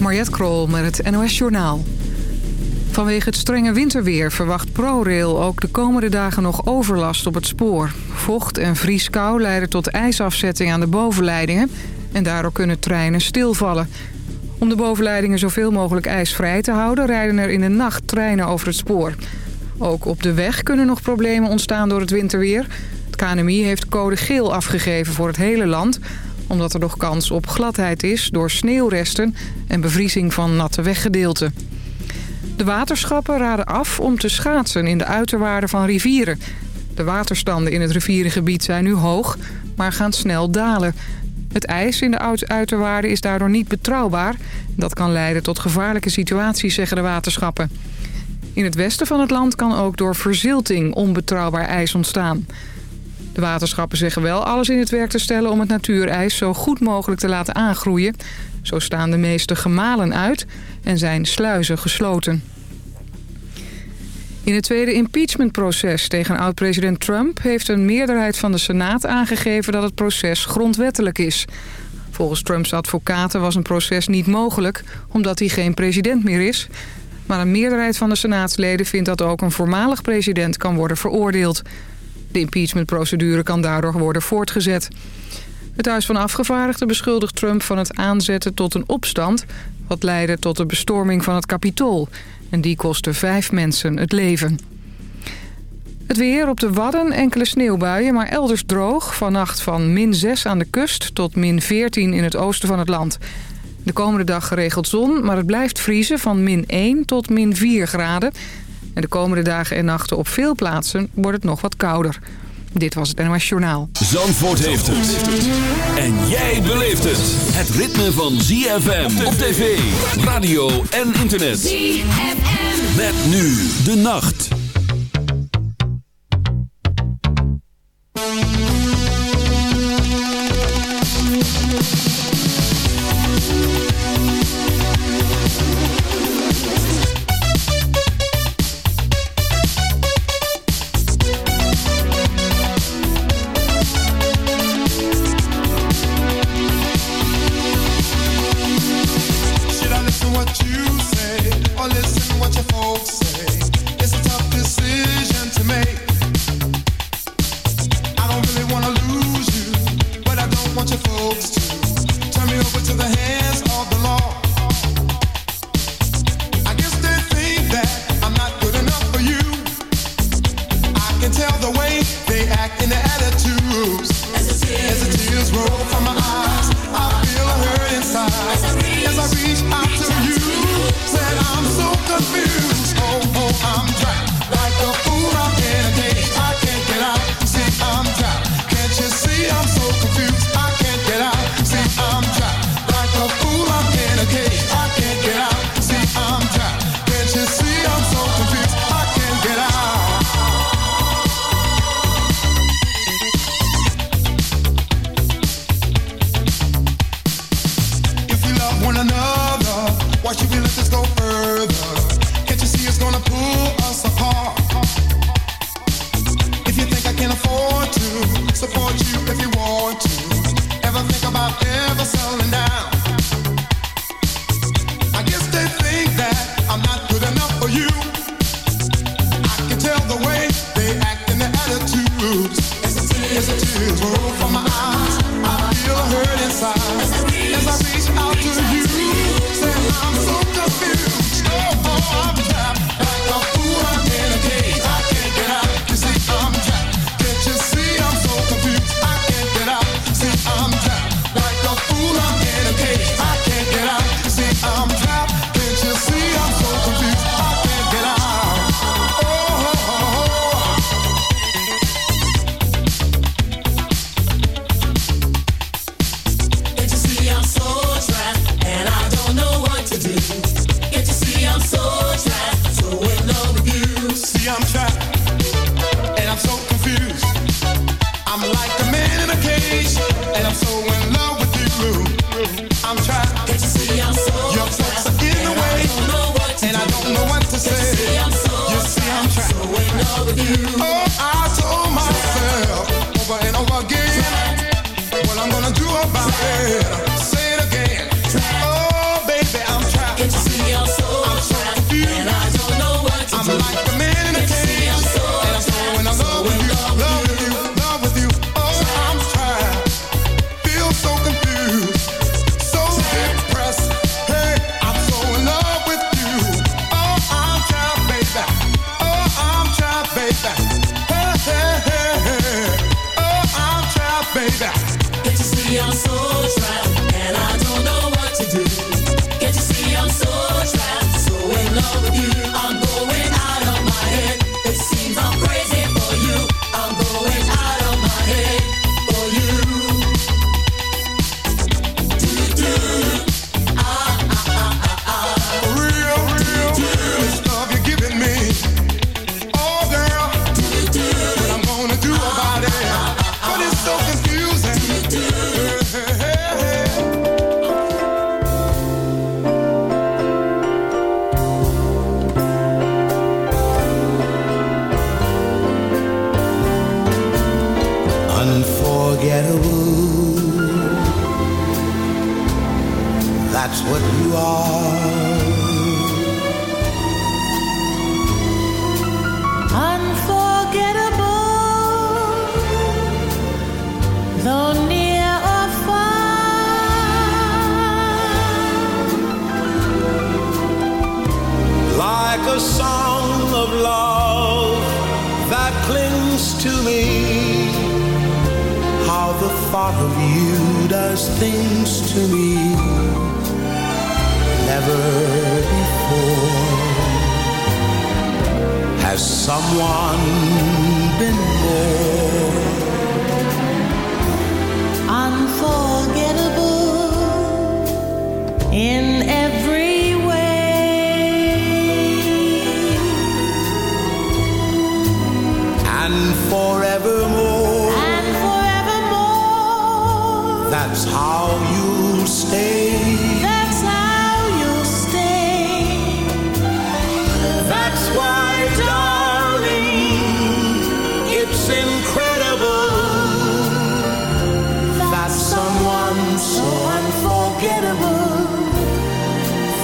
Mariette Krol met het NOS Journaal. Vanwege het strenge winterweer verwacht ProRail ook de komende dagen nog overlast op het spoor. Vocht en vrieskou leiden tot ijsafzetting aan de bovenleidingen... en daardoor kunnen treinen stilvallen. Om de bovenleidingen zoveel mogelijk ijsvrij te houden... rijden er in de nacht treinen over het spoor. Ook op de weg kunnen nog problemen ontstaan door het winterweer. Het KNMI heeft code geel afgegeven voor het hele land omdat er nog kans op gladheid is door sneeuwresten en bevriezing van natte weggedeelten. De waterschappen raden af om te schaatsen in de uiterwaarden van rivieren. De waterstanden in het rivierengebied zijn nu hoog, maar gaan snel dalen. Het ijs in de uiterwaarden is daardoor niet betrouwbaar. Dat kan leiden tot gevaarlijke situaties, zeggen de waterschappen. In het westen van het land kan ook door verzilting onbetrouwbaar ijs ontstaan. De waterschappen zeggen wel alles in het werk te stellen om het natuurijs zo goed mogelijk te laten aangroeien. Zo staan de meeste gemalen uit en zijn sluizen gesloten. In het tweede impeachmentproces tegen oud-president Trump... heeft een meerderheid van de Senaat aangegeven dat het proces grondwettelijk is. Volgens Trumps advocaten was een proces niet mogelijk... omdat hij geen president meer is. Maar een meerderheid van de senaatsleden vindt dat ook een voormalig president kan worden veroordeeld. De impeachmentprocedure kan daardoor worden voortgezet. Het Huis van Afgevaardigden beschuldigt Trump van het aanzetten tot een opstand... wat leidde tot de bestorming van het Capitool. En die kostte vijf mensen het leven. Het weer op de Wadden, enkele sneeuwbuien, maar elders droog. Vannacht van min 6 aan de kust tot min 14 in het oosten van het land. De komende dag geregeld zon, maar het blijft vriezen van min 1 tot min 4 graden. En de komende dagen en nachten op veel plaatsen wordt het nog wat kouder. Dit was het NOS Journaal. Zandvoort heeft het. En jij beleeft het. Het ritme van ZFM op tv, radio en internet. ZFM. Met nu de nacht.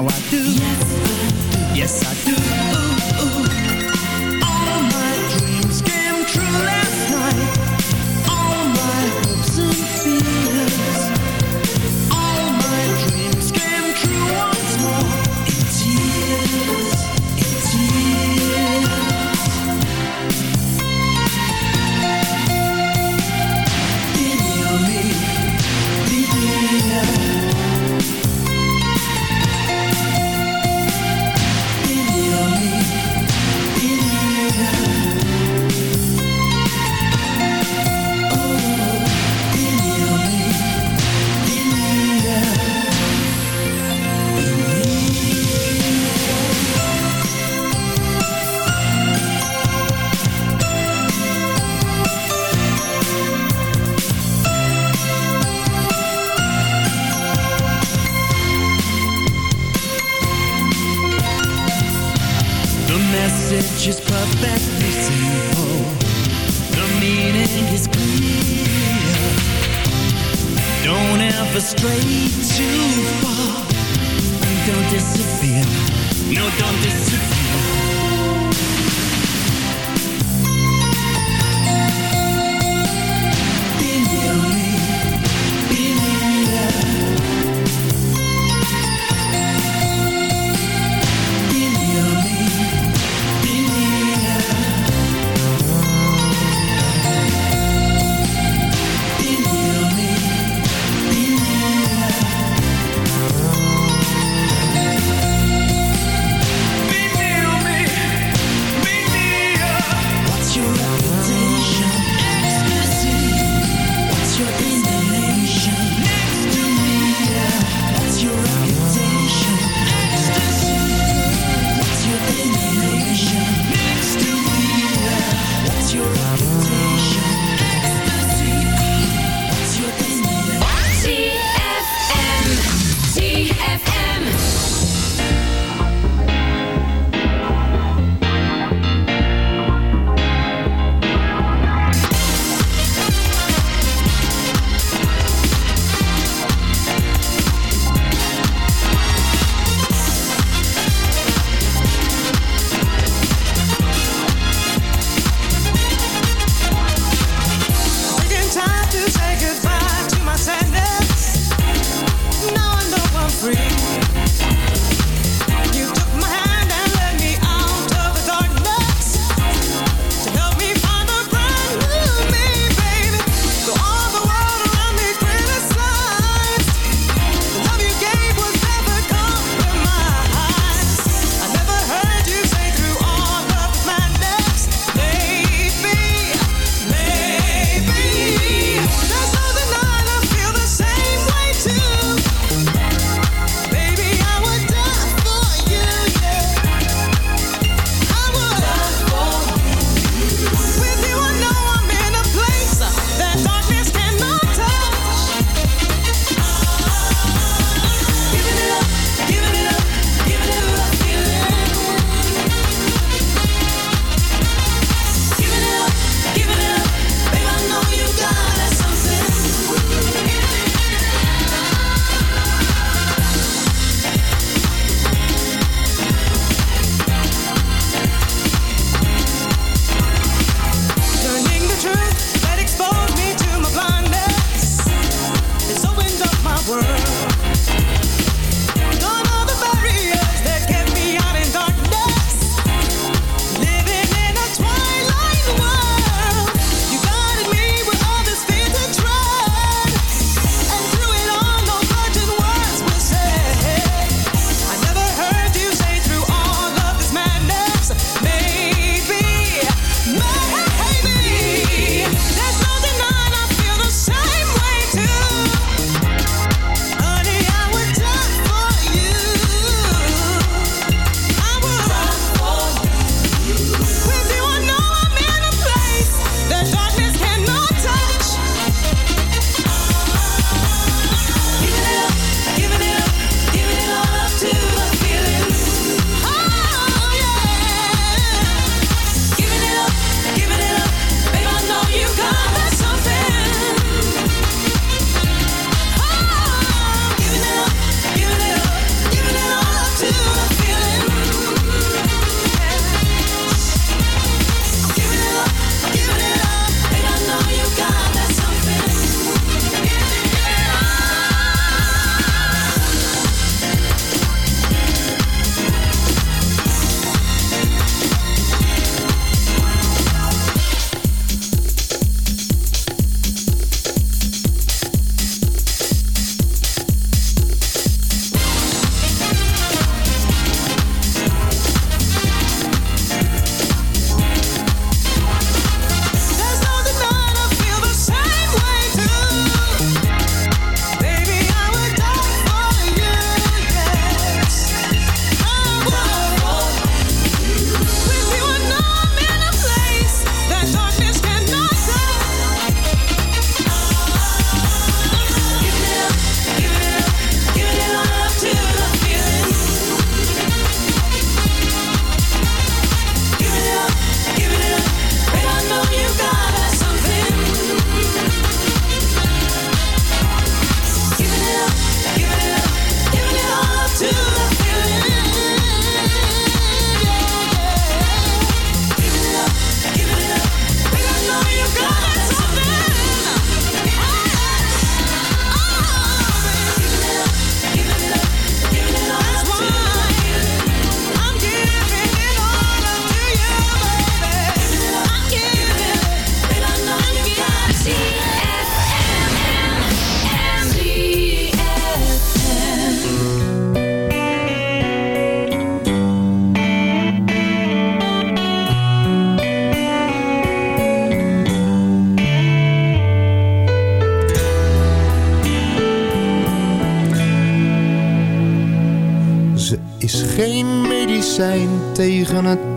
Now I do. Yes, I do.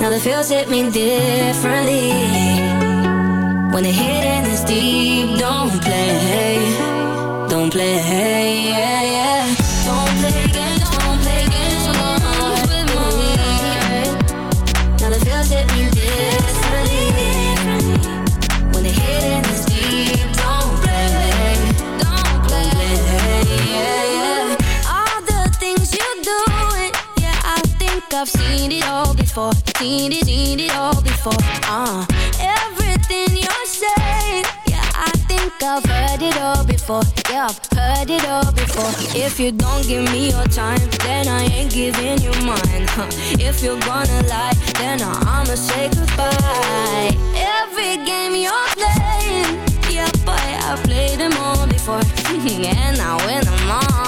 now the feels hit me differently. When the hidden is deep, don't play, don't play. Yeah, yeah. Don't play games, don't play games with. Ooh, now the feels hit me differently. When the hidden is deep, don't play, don't play. Yeah, yeah. All the things you yeah, I think I've seen it all before. Seen it, seen it all before. Uh, everything you're saying, yeah, I think I've heard it all before. Yeah, I've heard it all before. If you don't give me your time, then I ain't giving you mine. Huh. If you're gonna lie, then I'ma say goodbye. Every game you're playing, yeah, boy, I've played them all before, and I win them all.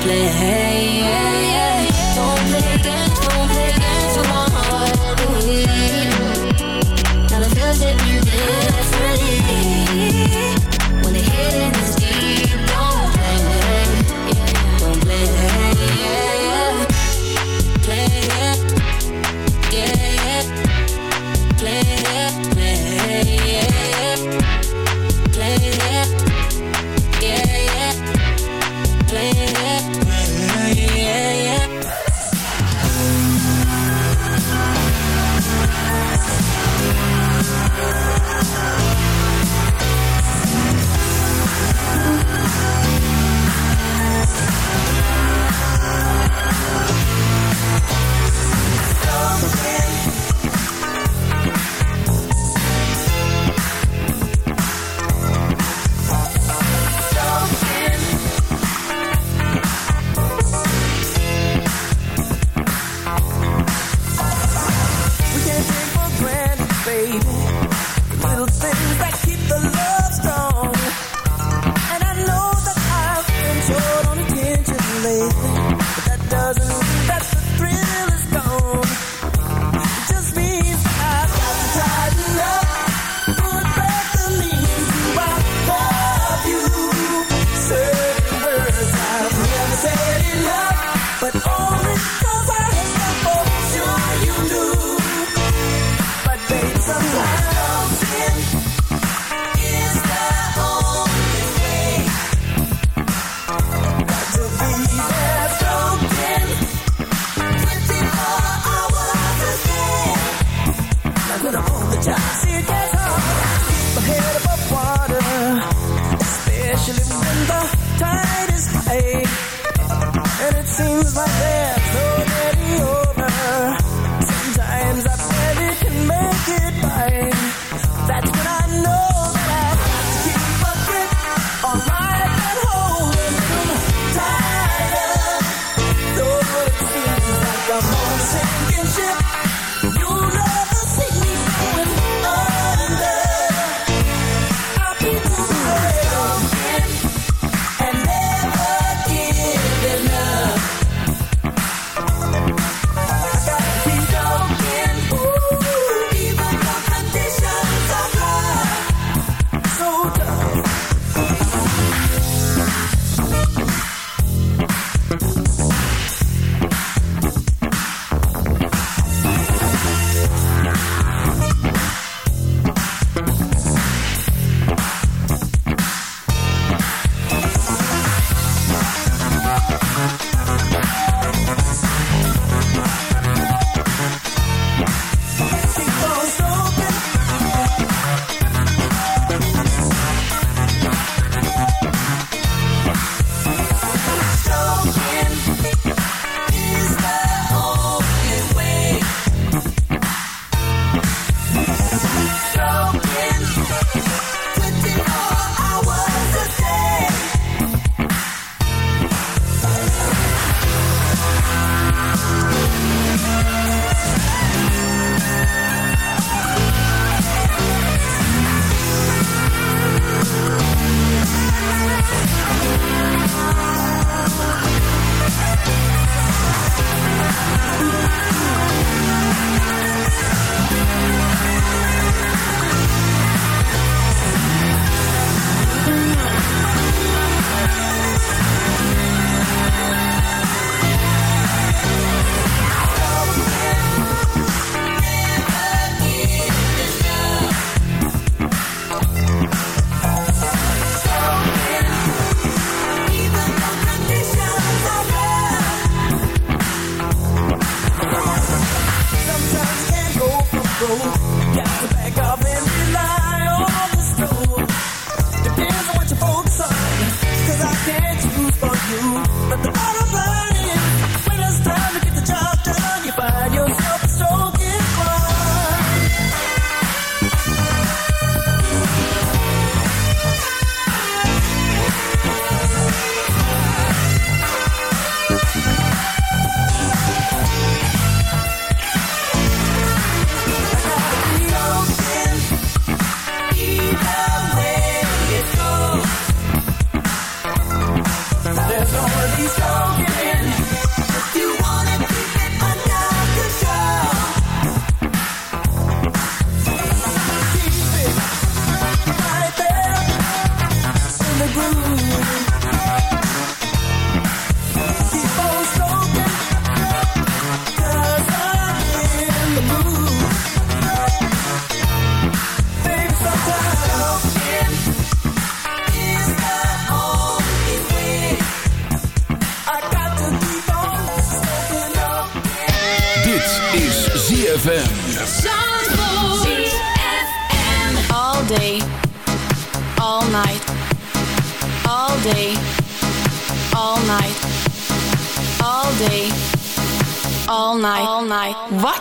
play. Yeah, yeah. Don't don't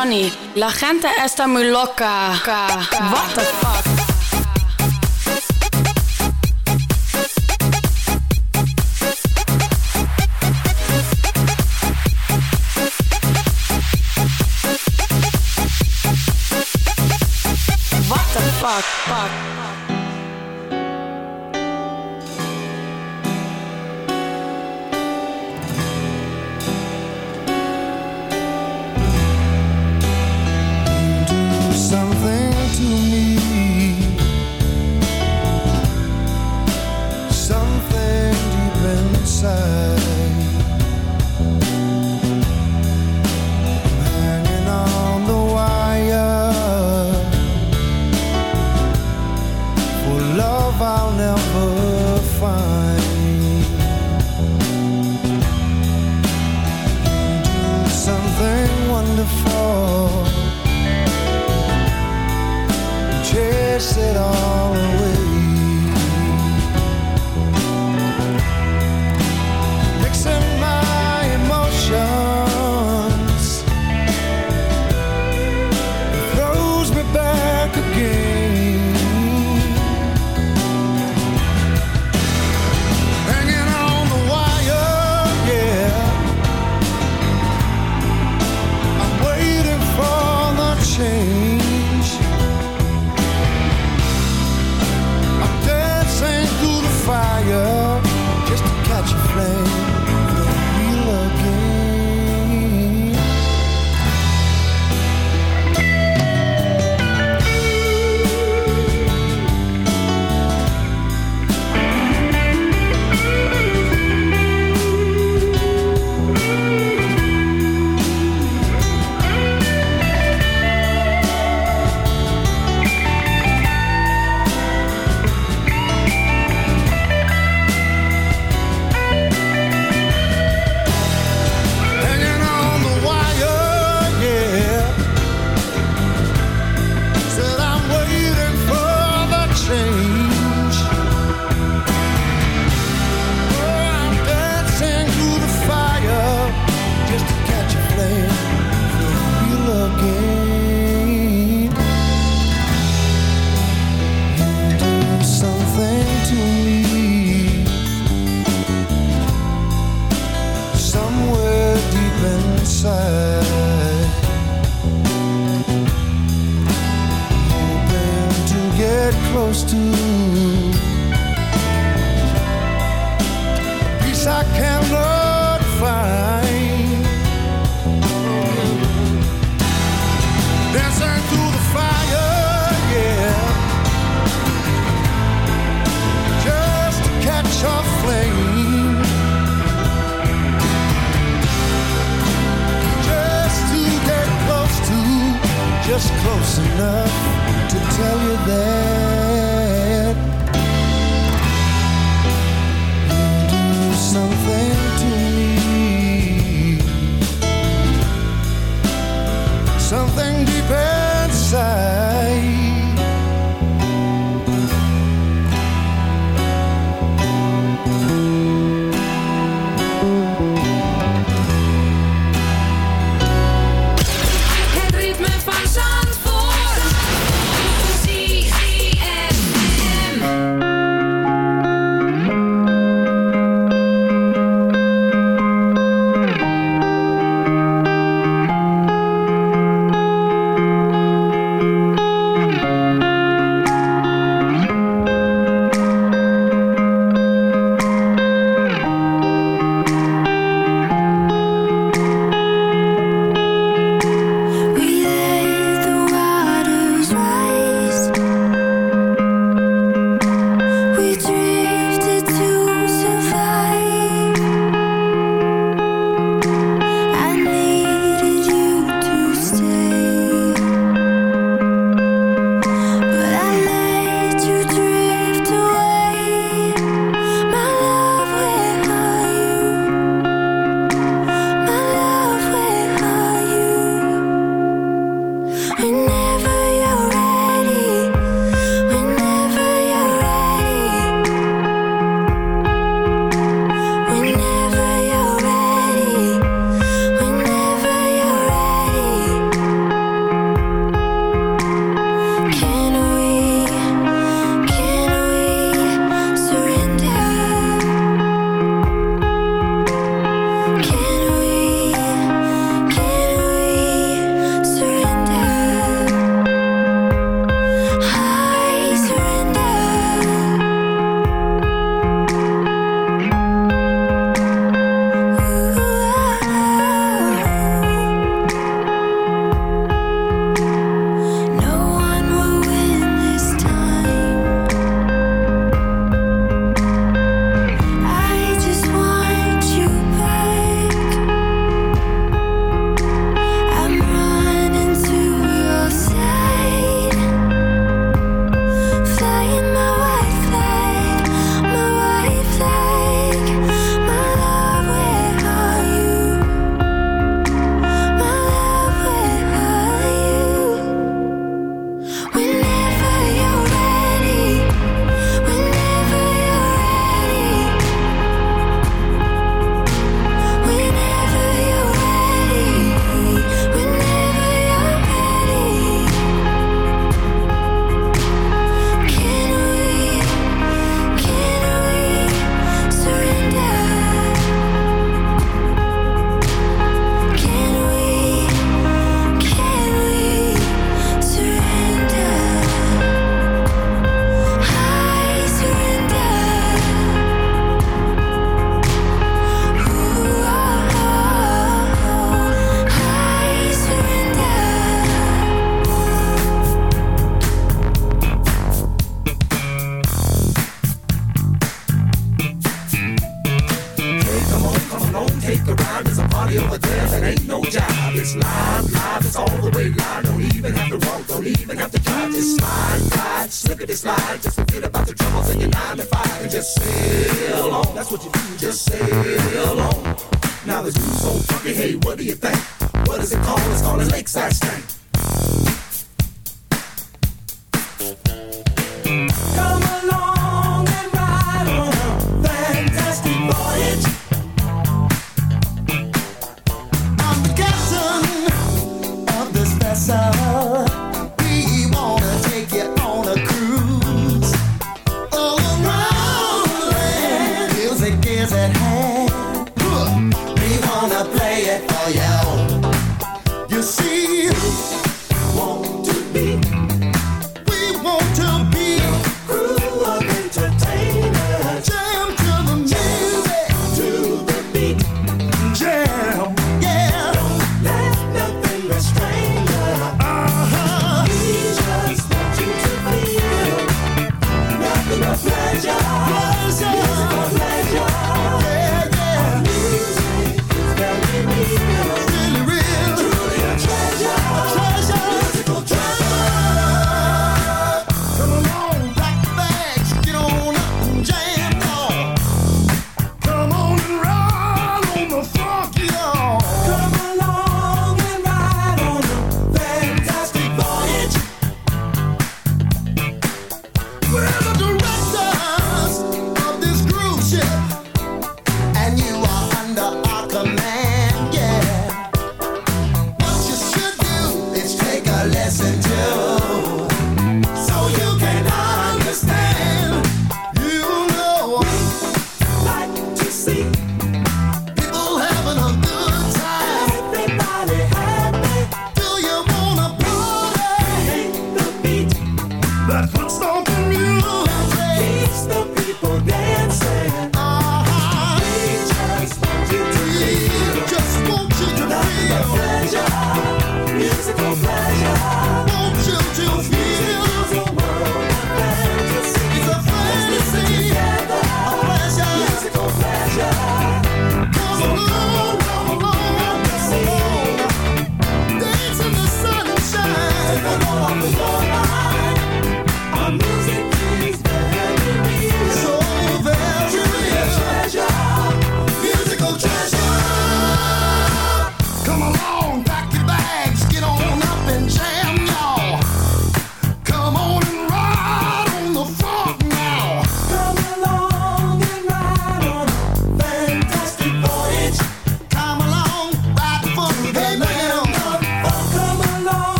Johnny, la gente está muy loca. What the fuck? What fuck? fuck? side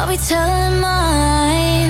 I'll be telling mine.